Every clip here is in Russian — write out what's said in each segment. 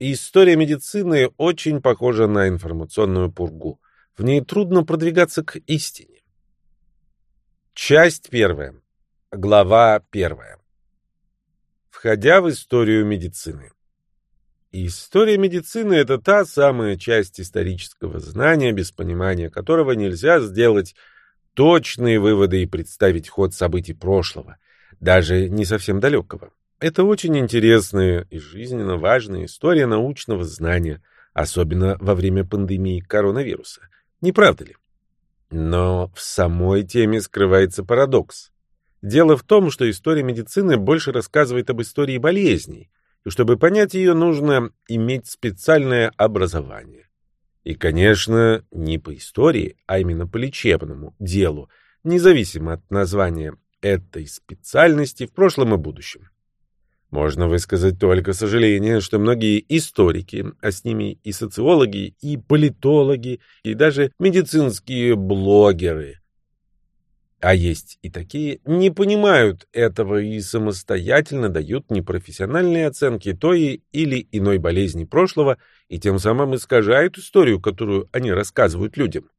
История медицины очень похожа на информационную пургу. В ней трудно продвигаться к истине. Часть первая. Глава первая. Входя в историю медицины. История медицины – это та самая часть исторического знания, без понимания которого нельзя сделать точные выводы и представить ход событий прошлого, даже не совсем далекого. Это очень интересная и жизненно важная история научного знания, особенно во время пандемии коронавируса. Не правда ли? Но в самой теме скрывается парадокс. Дело в том, что история медицины больше рассказывает об истории болезней, и чтобы понять ее, нужно иметь специальное образование. И, конечно, не по истории, а именно по лечебному делу, независимо от названия этой специальности в прошлом и будущем. Можно высказать только сожаление, что многие историки, а с ними и социологи, и политологи, и даже медицинские блогеры, а есть и такие, не понимают этого и самостоятельно дают непрофессиональные оценки той или иной болезни прошлого и тем самым искажают историю, которую они рассказывают людям.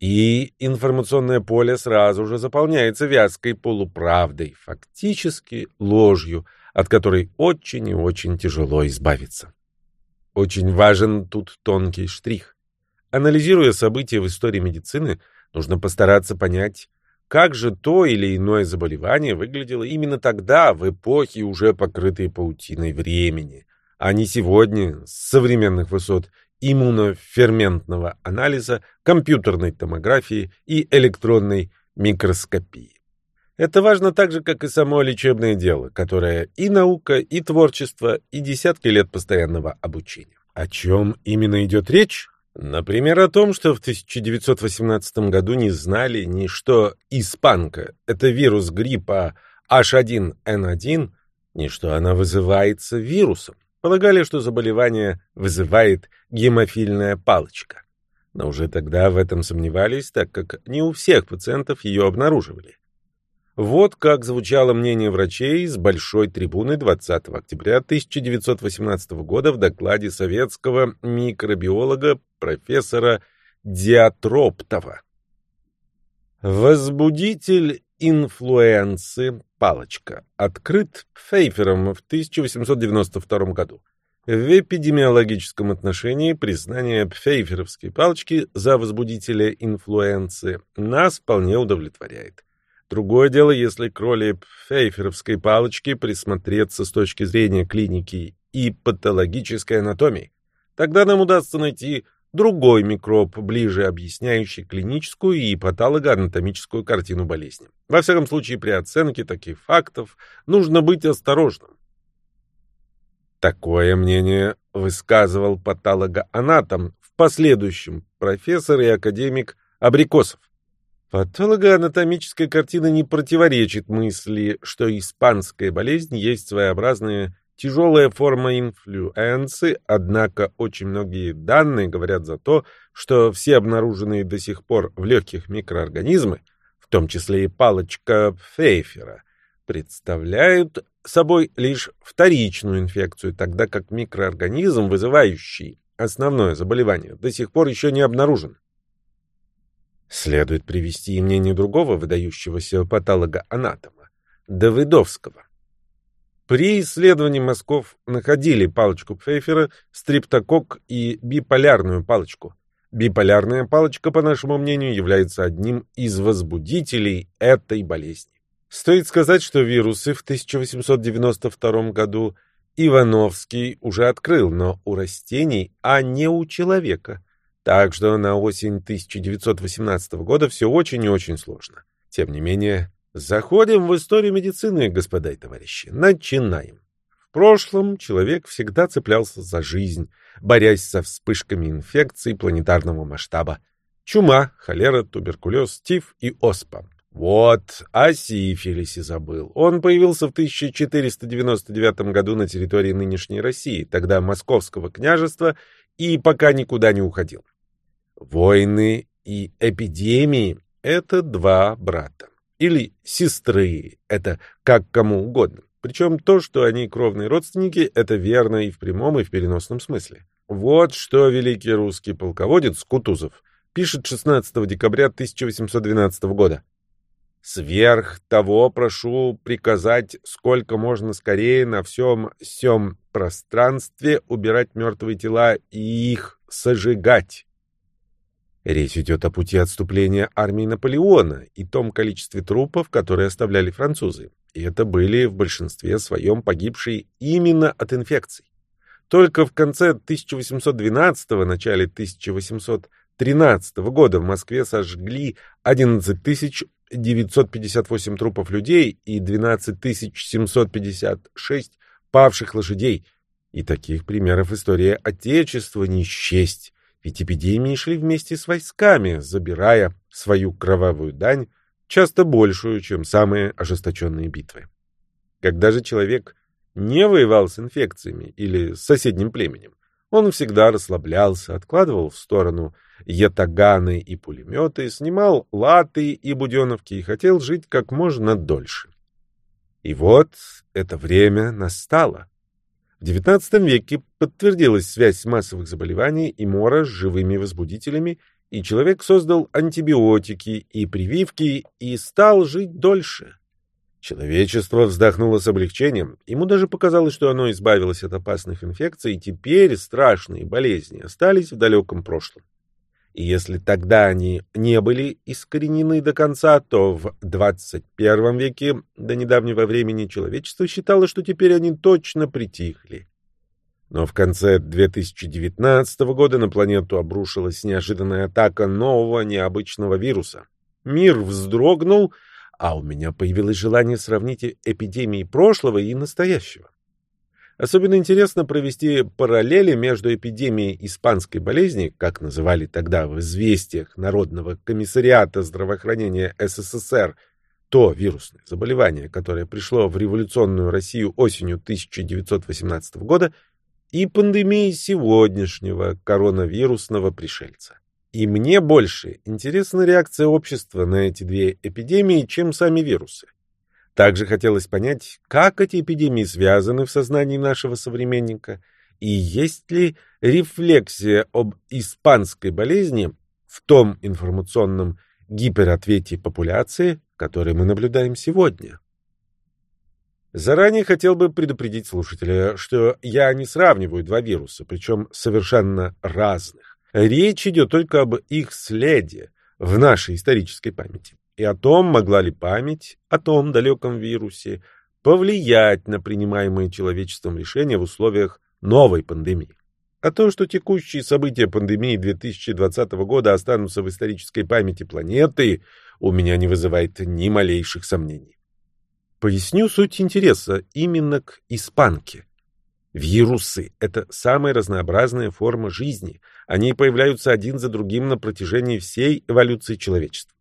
И информационное поле сразу же заполняется вязкой полуправдой, фактически ложью, от которой очень и очень тяжело избавиться. Очень важен тут тонкий штрих. Анализируя события в истории медицины, нужно постараться понять, как же то или иное заболевание выглядело именно тогда, в эпохе, уже покрытой паутиной времени, а не сегодня, с современных высот иммуноферментного анализа, компьютерной томографии и электронной микроскопии. Это важно так же, как и само лечебное дело, которое и наука, и творчество, и десятки лет постоянного обучения. О чем именно идет речь? Например, о том, что в 1918 году не знали ни что испанка – это вирус гриппа H1N1, ни что она вызывается вирусом. Полагали, что заболевание вызывает гемофильная палочка. Но уже тогда в этом сомневались, так как не у всех пациентов ее обнаруживали. Вот как звучало мнение врачей с большой трибуны 20 октября 1918 года в докладе советского микробиолога профессора Диатроптова. Возбудитель инфлюенции палочка открыт Пфейфером в 1892 году. В эпидемиологическом отношении признание пфейферовской палочки за возбудителя инфлюенции нас вполне удовлетворяет. Другое дело, если к роли фейферовской палочки присмотреться с точки зрения клиники и патологической анатомии. Тогда нам удастся найти другой микроб, ближе объясняющий клиническую и патологоанатомическую картину болезни. Во всяком случае, при оценке таких фактов нужно быть осторожным. Такое мнение высказывал патологоанатом в последующем профессор и академик Абрикосов. Патологоанатомическая картина не противоречит мысли, что испанская болезнь есть своеобразная тяжелая форма инфлюенции, однако очень многие данные говорят за то, что все обнаруженные до сих пор в легких микроорганизмы, в том числе и палочка Фейфера, представляют собой лишь вторичную инфекцию, тогда как микроорганизм, вызывающий основное заболевание, до сих пор еще не обнаружен. Следует привести и мнение другого выдающегося патолога-анатома, Давыдовского. При исследовании мозгов находили палочку Пфейфера, стриптокок и биполярную палочку. Биполярная палочка, по нашему мнению, является одним из возбудителей этой болезни. Стоит сказать, что вирусы в 1892 году Ивановский уже открыл, но у растений, а не у человека. Так что на осень 1918 года все очень и очень сложно. Тем не менее, заходим в историю медицины, господа и товарищи. Начинаем. В прошлом человек всегда цеплялся за жизнь, борясь со вспышками инфекций планетарного масштаба. Чума, холера, туберкулез, тиф и оспа. Вот, о сифилисе забыл. Он появился в 1499 году на территории нынешней России, тогда Московского княжества, и пока никуда не уходил. Войны и эпидемии — это два брата. Или сестры, это как кому угодно. Причем то, что они кровные родственники, это верно и в прямом, и в переносном смысле. Вот что великий русский полководец Кутузов пишет 16 декабря 1812 года. Сверх того прошу приказать сколько можно скорее на всем всем пространстве убирать мертвые тела и их сожигать. Речь идет о пути отступления армии Наполеона и том количестве трупов, которые оставляли французы. И это были в большинстве своем погибшие именно от инфекций. Только в конце 1812-го, начале 1813 года в Москве сожгли 11 тысяч 958 трупов людей и 12 756 павших лошадей. И таких примеров истории Отечества не счесть, ведь эпидемии шли вместе с войсками, забирая свою кровавую дань, часто большую, чем самые ожесточенные битвы. Когда же человек не воевал с инфекциями или с соседним племенем, он всегда расслаблялся, откладывал в сторону ятаганы и пулеметы, снимал латы и буденовки и хотел жить как можно дольше. И вот это время настало. XIX веке подтвердилась связь массовых заболеваний и мора с живыми возбудителями, и человек создал антибиотики и прививки и стал жить дольше. Человечество вздохнуло с облегчением. Ему даже показалось, что оно избавилось от опасных инфекций, и теперь страшные болезни остались в далеком прошлом. И если тогда они не были искоренены до конца, то в 21 веке до недавнего времени человечество считало, что теперь они точно притихли. Но в конце 2019 года на планету обрушилась неожиданная атака нового необычного вируса. Мир вздрогнул, а у меня появилось желание сравнить эпидемии прошлого и настоящего. Особенно интересно провести параллели между эпидемией испанской болезни, как называли тогда в известиях Народного комиссариата здравоохранения СССР, то вирусное заболевание, которое пришло в революционную Россию осенью 1918 года, и пандемией сегодняшнего коронавирусного пришельца. И мне больше интересна реакция общества на эти две эпидемии, чем сами вирусы. Также хотелось понять, как эти эпидемии связаны в сознании нашего современника, и есть ли рефлексия об испанской болезни в том информационном гиперответе популяции, который мы наблюдаем сегодня. Заранее хотел бы предупредить слушателя, что я не сравниваю два вируса, причем совершенно разных. Речь идет только об их следе в нашей исторической памяти. И о том, могла ли память о том далеком вирусе повлиять на принимаемые человечеством решения в условиях новой пандемии. А то, что текущие события пандемии 2020 года останутся в исторической памяти планеты, у меня не вызывает ни малейших сомнений. Поясню суть интереса именно к испанке. Вирусы — это самая разнообразная форма жизни. Они появляются один за другим на протяжении всей эволюции человечества.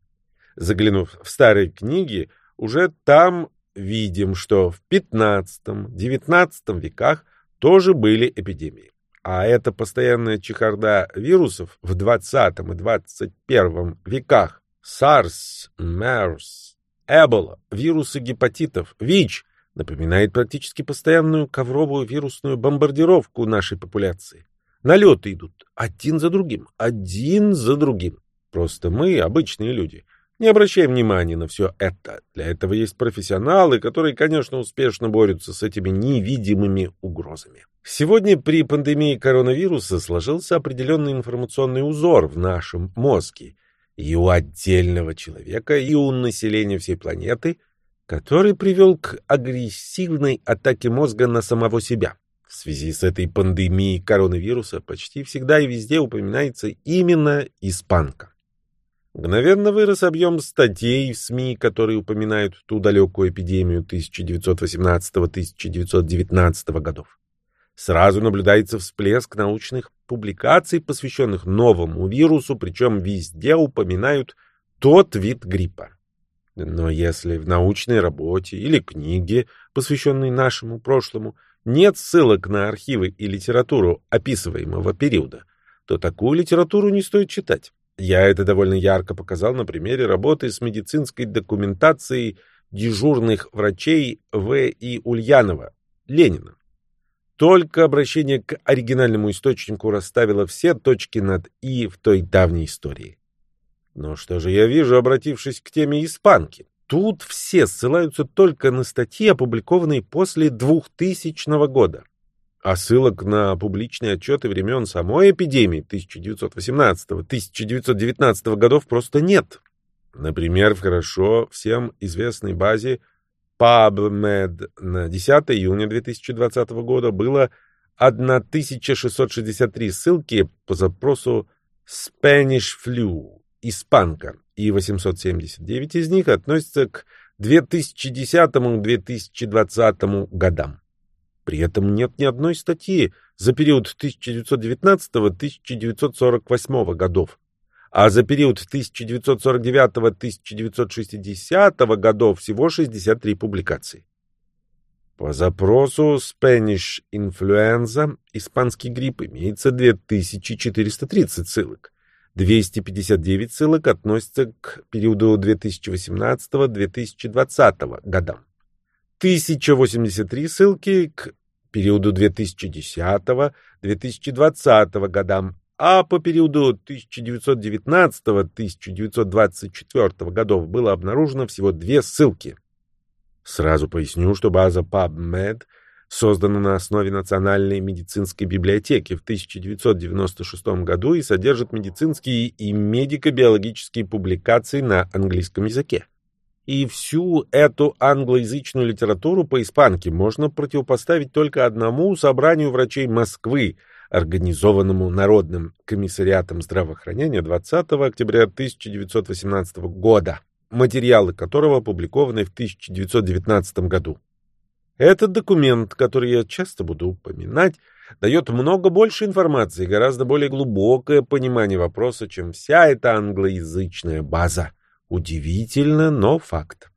Заглянув в старые книги, уже там видим, что в XV-XIX веках тоже были эпидемии. А эта постоянная чехарда вирусов в XX и XXI веках SARS, MERS, Эбола, вирусы гепатитов, ВИЧ — напоминает практически постоянную ковровую вирусную бомбардировку нашей популяции. Налеты идут один за другим, один за другим. Просто мы, обычные люди, не обращаем внимания на все это. Для этого есть профессионалы, которые, конечно, успешно борются с этими невидимыми угрозами. Сегодня при пандемии коронавируса сложился определенный информационный узор в нашем мозге. И у отдельного человека, и у населения всей планеты – который привел к агрессивной атаке мозга на самого себя. В связи с этой пандемией коронавируса почти всегда и везде упоминается именно испанка. Мгновенно вырос объем статей в СМИ, которые упоминают ту далекую эпидемию 1918-1919 годов. Сразу наблюдается всплеск научных публикаций, посвященных новому вирусу, причем везде упоминают тот вид гриппа. Но если в научной работе или книге, посвященной нашему прошлому, нет ссылок на архивы и литературу описываемого периода, то такую литературу не стоит читать. Я это довольно ярко показал на примере работы с медицинской документацией дежурных врачей В. И. Ульянова, Ленина. Только обращение к оригинальному источнику расставило все точки над «и» в той давней истории. Но что же я вижу, обратившись к теме испанки? Тут все ссылаются только на статьи, опубликованные после 2000 года. А ссылок на публичные отчеты времен самой эпидемии 1918-1919 годов просто нет. Например, в хорошо всем известной базе PubMed на 10 июня 2020 года было 1663 ссылки по запросу Spanish Flu испанка, и 879 из них относятся к 2010-2020 годам. При этом нет ни одной статьи за период 1919-1948 годов, а за период 1949-1960 годов всего 63 публикации. По запросу Spanish Influenza испанский грипп имеется 2430 ссылок. 259 ссылок относятся к периоду 2018-2020 годам. 1083 ссылки к периоду 2010-2020 годам, а по периоду 1919-1924 годов было обнаружено всего две ссылки. Сразу поясню, что база PubMed создана на основе Национальной медицинской библиотеки в 1996 году и содержит медицинские и медико-биологические публикации на английском языке. И всю эту англоязычную литературу по испанке можно противопоставить только одному собранию врачей Москвы, организованному Народным комиссариатом здравоохранения 20 октября 1918 года, материалы которого опубликованы в 1919 году. Этот документ, который я часто буду упоминать, дает много больше информации и гораздо более глубокое понимание вопроса, чем вся эта англоязычная база. Удивительно, но факт.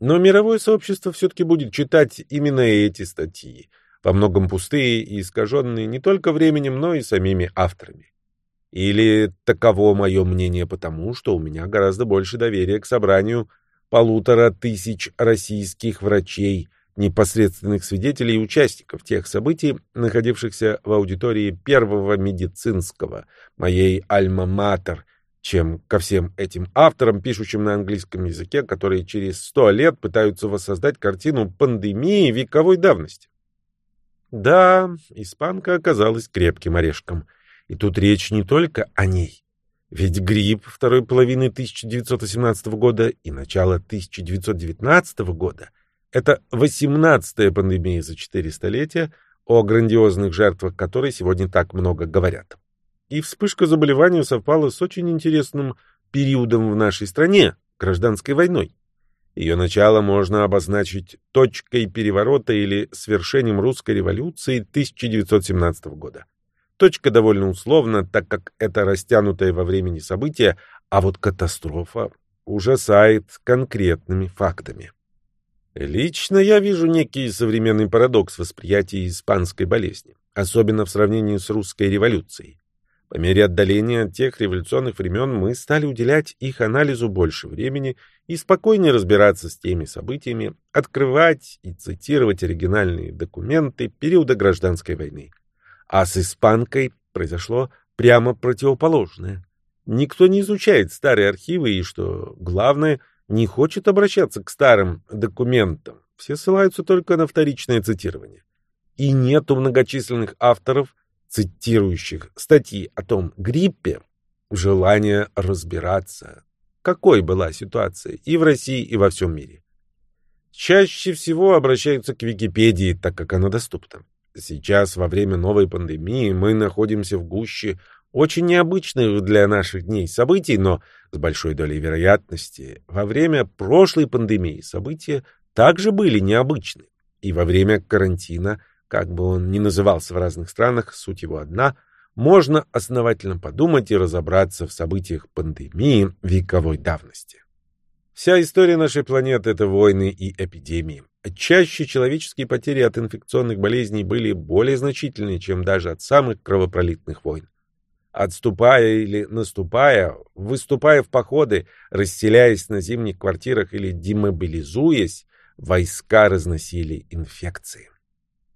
Но мировое сообщество все-таки будет читать именно эти статьи, во многом пустые и искаженные не только временем, но и самими авторами. Или таково мое мнение потому, что у меня гораздо больше доверия к собранию полутора тысяч российских врачей, непосредственных свидетелей и участников тех событий, находившихся в аудитории первого медицинского, моей альма-матер, чем ко всем этим авторам, пишущим на английском языке, которые через сто лет пытаются воссоздать картину пандемии вековой давности. Да, испанка оказалась крепким орешком. И тут речь не только о ней. Ведь грипп второй половины 1918 года и начала 1919 года это 18-я пандемия за четыре столетия, о грандиозных жертвах которой сегодня так много говорят. И вспышка заболевания совпала с очень интересным периодом в нашей стране – гражданской войной. Ее начало можно обозначить точкой переворота или свершением русской революции 1917 года. Точка довольно условна, так как это растянутое во времени событие, а вот катастрофа ужасает конкретными фактами. Лично я вижу некий современный парадокс восприятия испанской болезни, особенно в сравнении с русской революцией. По мере отдаления от тех революционных времен мы стали уделять их анализу больше времени и спокойнее разбираться с теми событиями, открывать и цитировать оригинальные документы периода гражданской войны. А с испанкой произошло прямо противоположное. Никто не изучает старые архивы и, что главное – не хочет обращаться к старым документам. Все ссылаются только на вторичное цитирование. И нету многочисленных авторов, цитирующих статьи о том гриппе, желания разбираться, какой была ситуация и в России, и во всем мире. Чаще всего обращаются к Википедии, так как она доступна. Сейчас, во время новой пандемии, мы находимся в гуще очень необычных для наших дней событий, но с большой долей вероятности во время прошлой пандемии события также были необычны. И во время карантина, как бы он ни назывался в разных странах, суть его одна, можно основательно подумать и разобраться в событиях пандемии вековой давности. Вся история нашей планеты — это войны и эпидемии. Чаще человеческие потери от инфекционных болезней были более значительны, чем даже от самых кровопролитных войн. Отступая или наступая, выступая в походы, расселяясь на зимних квартирах или демобилизуясь, войска разносили инфекции.